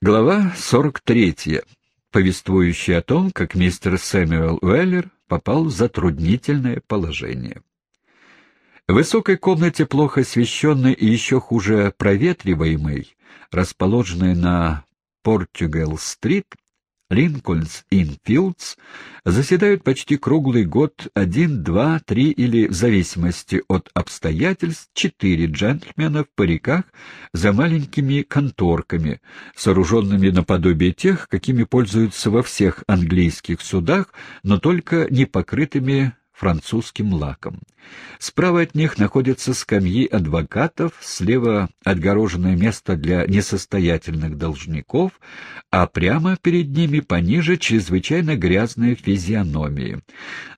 Глава 43, повествующая о том, как мистер Сэмюэл Уэллер попал в затруднительное положение. В высокой комнате, плохо освещенной и еще хуже проветриваемой, расположенной на Португал-стрит, Линкольнс Инфилдс заседают почти круглый год один, два, три или, в зависимости от обстоятельств, четыре джентльмена в париках за маленькими конторками, сооруженными наподобие тех, какими пользуются во всех английских судах, но только не покрытыми французским лаком. Справа от них находятся скамьи адвокатов, слева отгороженное место для несостоятельных должников, а прямо перед ними пониже чрезвычайно грязные физиономии.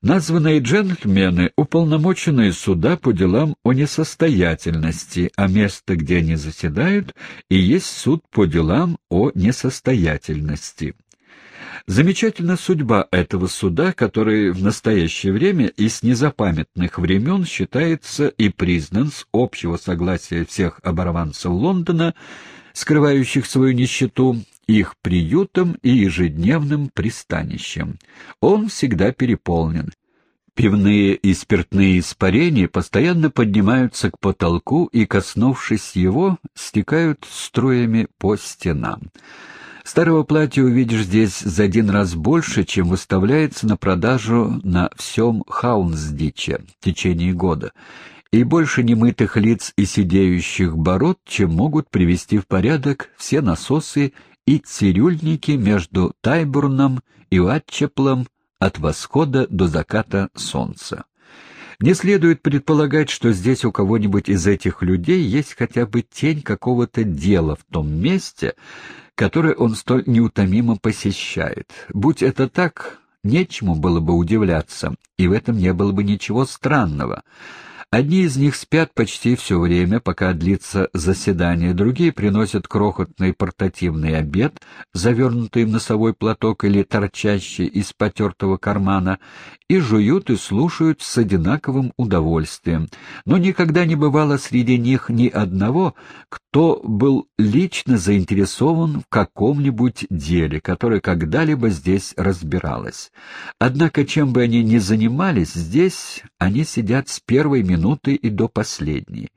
Названные джентльмены — уполномоченные суда по делам о несостоятельности, а место, где они заседают, и есть суд по делам о несостоятельности. Замечательна судьба этого суда, который в настоящее время и с незапамятных времен считается и признан с общего согласия всех оборванцев Лондона, скрывающих свою нищету, их приютом и ежедневным пристанищем. Он всегда переполнен. Пивные и спиртные испарения постоянно поднимаются к потолку и, коснувшись его, стекают струями по стенам. Старого платья увидишь здесь за один раз больше, чем выставляется на продажу на всем Хаунсдиче в течение года, и больше немытых лиц и сидеющих бород, чем могут привести в порядок все насосы и цирюльники между Тайбурном и Уатчеплом от восхода до заката солнца. Не следует предполагать, что здесь у кого-нибудь из этих людей есть хотя бы тень какого-то дела в том месте, которое он столь неутомимо посещает. Будь это так, нечему было бы удивляться, и в этом не было бы ничего странного. Одни из них спят почти все время, пока длится заседание, другие приносят крохотный портативный обед, завернутый в носовой платок или торчащий из потертого кармана, и жуют и слушают с одинаковым удовольствием. Но никогда не бывало среди них ни одного, кто был лично заинтересован в каком-нибудь деле, которое когда-либо здесь разбиралось. Однако, чем бы они ни занимались, здесь они сидят с первой минуты минуты и до последней.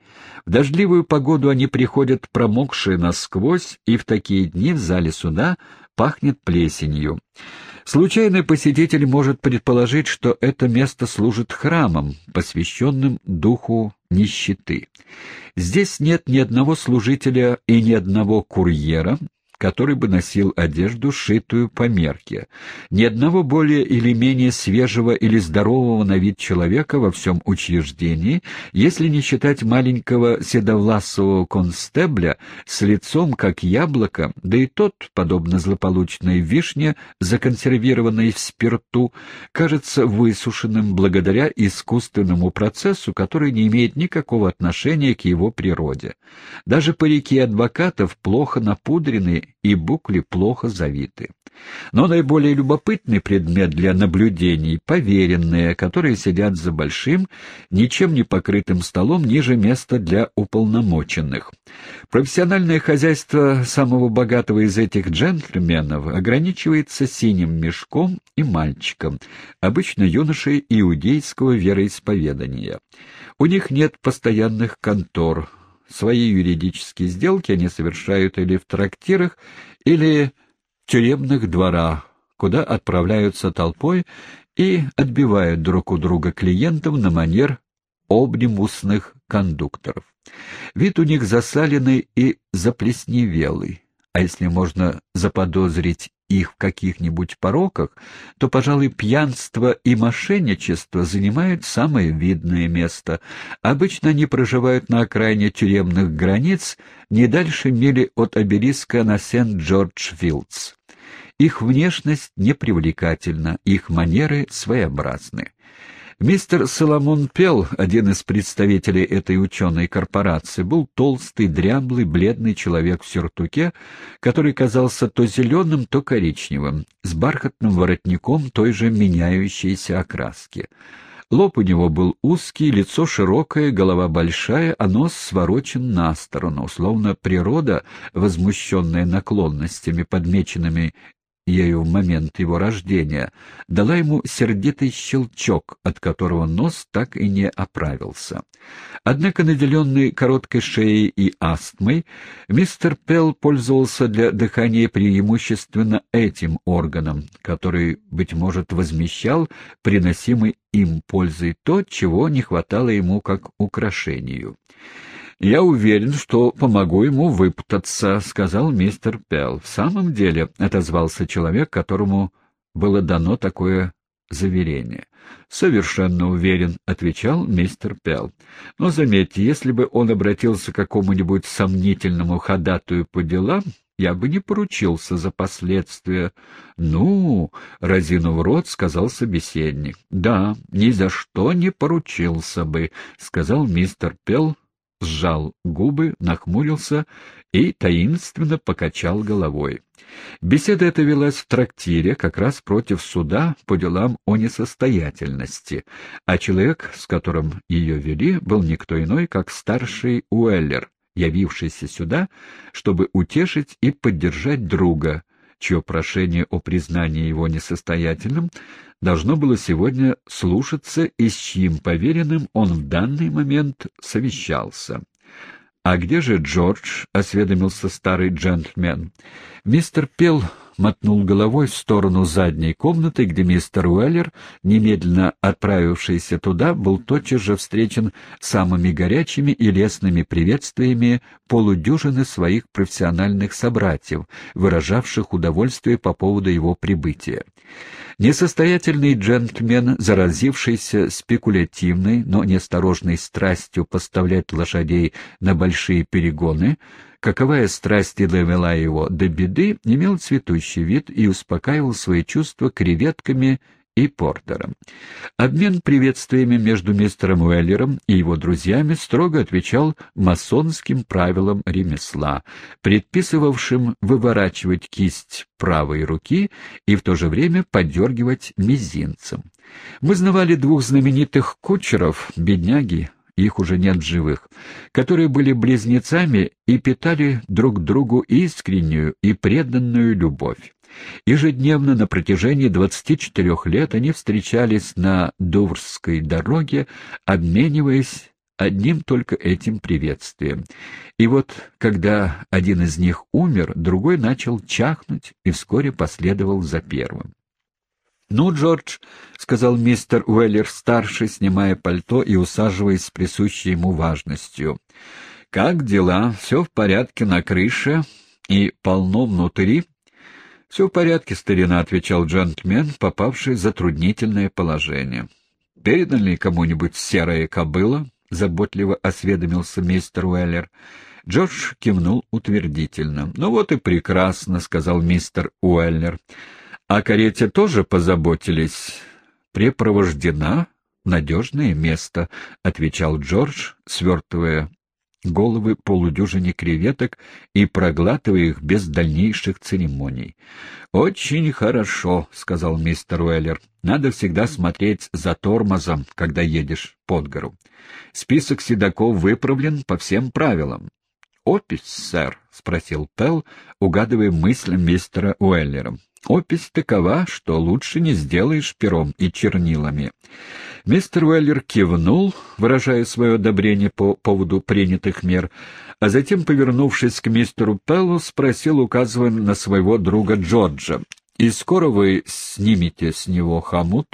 В дождливую погоду они приходят промокшие насквозь, и в такие дни в зале суда пахнет плесенью. Случайный посетитель может предположить, что это место служит храмом, посвященным духу нищеты. Здесь нет ни одного служителя и ни одного курьера, который бы носил одежду, сшитую по мерке. Ни одного более или менее свежего или здорового на вид человека во всем учреждении, если не считать маленького седовласого констебля с лицом как яблоко, да и тот, подобно злополучной вишне, законсервированной в спирту, кажется высушенным благодаря искусственному процессу, который не имеет никакого отношения к его природе. Даже парики адвокатов плохо напудрены и букли плохо завиты. Но наиболее любопытный предмет для наблюдений — поверенные, которые сидят за большим, ничем не покрытым столом ниже места для уполномоченных. Профессиональное хозяйство самого богатого из этих джентльменов ограничивается синим мешком и мальчиком, обычно юношей иудейского вероисповедания. У них нет постоянных контор — Свои юридические сделки они совершают или в трактирах, или в тюремных дворах, куда отправляются толпой и отбивают друг у друга клиентов на манер обнимусных кондукторов. Вид у них засаленный и заплесневелый, а если можно заподозрить их в каких-нибудь пороках, то, пожалуй, пьянство и мошенничество занимают самое видное место. Обычно они проживают на окраине тюремных границ, не дальше мили от обелиска на Сент-Джордж-Филдс. Их внешность непривлекательна, их манеры своеобразны. Мистер Соломон Пел, один из представителей этой ученой корпорации, был толстый, дряблый, бледный человек в сюртуке, который казался то зеленым, то коричневым, с бархатным воротником той же меняющейся окраски. Лоб у него был узкий, лицо широкое, голова большая, а нос сворочен на сторону, словно природа, возмущенная наклонностями, подмеченными ею в момент его рождения, дала ему сердитый щелчок, от которого нос так и не оправился. Однако, наделенный короткой шеей и астмой, мистер Пелл пользовался для дыхания преимущественно этим органом, который, быть может, возмещал приносимый им пользой то, чего не хватало ему как украшению. «Я уверен, что помогу ему выпутаться», — сказал мистер Пелл. «В самом деле», — отозвался человек, которому было дано такое заверение. «Совершенно уверен», — отвечал мистер Пелл. «Но заметьте, если бы он обратился к какому-нибудь сомнительному ходатую по делам, я бы не поручился за последствия. — Ну, — разинув рот, сказал собеседник. — Да, ни за что не поручился бы, — сказал мистер Пелл, сжал губы, нахмурился и таинственно покачал головой. Беседа эта велась в трактире, как раз против суда по делам о несостоятельности, а человек, с которым ее вели, был никто иной, как старший Уэллер, явившийся сюда, чтобы утешить и поддержать друга, чье прошение о признании его несостоятельным должно было сегодня слушаться и с чьим поверенным он в данный момент совещался. «А где же Джордж?» — осведомился старый джентльмен. Мистер Пел мотнул головой в сторону задней комнаты, где мистер Уэллер, немедленно отправившийся туда, был тотчас же встречен самыми горячими и лестными приветствиями полудюжины своих профессиональных собратьев, выражавших удовольствие по поводу его прибытия. Несостоятельный джентльмен, заразившийся спекулятивной, но неосторожной страстью поставлять лошадей на большие перегоны, каковая страсть и довела его до беды, имел цветущий вид и успокаивал свои чувства креветками и Портером. Обмен приветствиями между мистером Уэллером и его друзьями строго отвечал масонским правилам ремесла, предписывавшим выворачивать кисть правой руки и в то же время подергивать мизинцем. Мы знавали двух знаменитых кучеров, бедняги, их уже нет живых, которые были близнецами и питали друг другу искреннюю и преданную любовь. Ежедневно на протяжении 24 лет они встречались на Дуврской дороге, обмениваясь одним только этим приветствием. И вот, когда один из них умер, другой начал чахнуть и вскоре последовал за первым. «Ну, Джордж», — сказал мистер Уэллер-старший, снимая пальто и усаживаясь с присущей ему важностью, — «как дела? Все в порядке на крыше и полно внутри?» «Все в порядке, старина», — отвечал джентльмен, попавший в затруднительное положение. «Передана ли кому-нибудь серая кобыла?» — заботливо осведомился мистер Уэллер. Джордж кивнул утвердительно. «Ну вот и прекрасно», — сказал мистер Уэллер. О карете тоже позаботились. Препровождена надежное место, — отвечал Джордж, свертывая головы полудюжине креветок и проглатывая их без дальнейших церемоний. «Очень хорошо», — сказал мистер Уэллер. «Надо всегда смотреть за тормозом, когда едешь под гору. Список седаков выправлен по всем правилам». «Опись, сэр?» — спросил Пелл, угадывая мысль мистера Уэллера. Опись такова, что лучше не сделаешь пером и чернилами. Мистер Уэллер кивнул, выражая свое одобрение по поводу принятых мер, а затем, повернувшись к мистеру Пеллу, спросил, указывая на своего друга Джорджа, «И скоро вы снимете с него хомут?»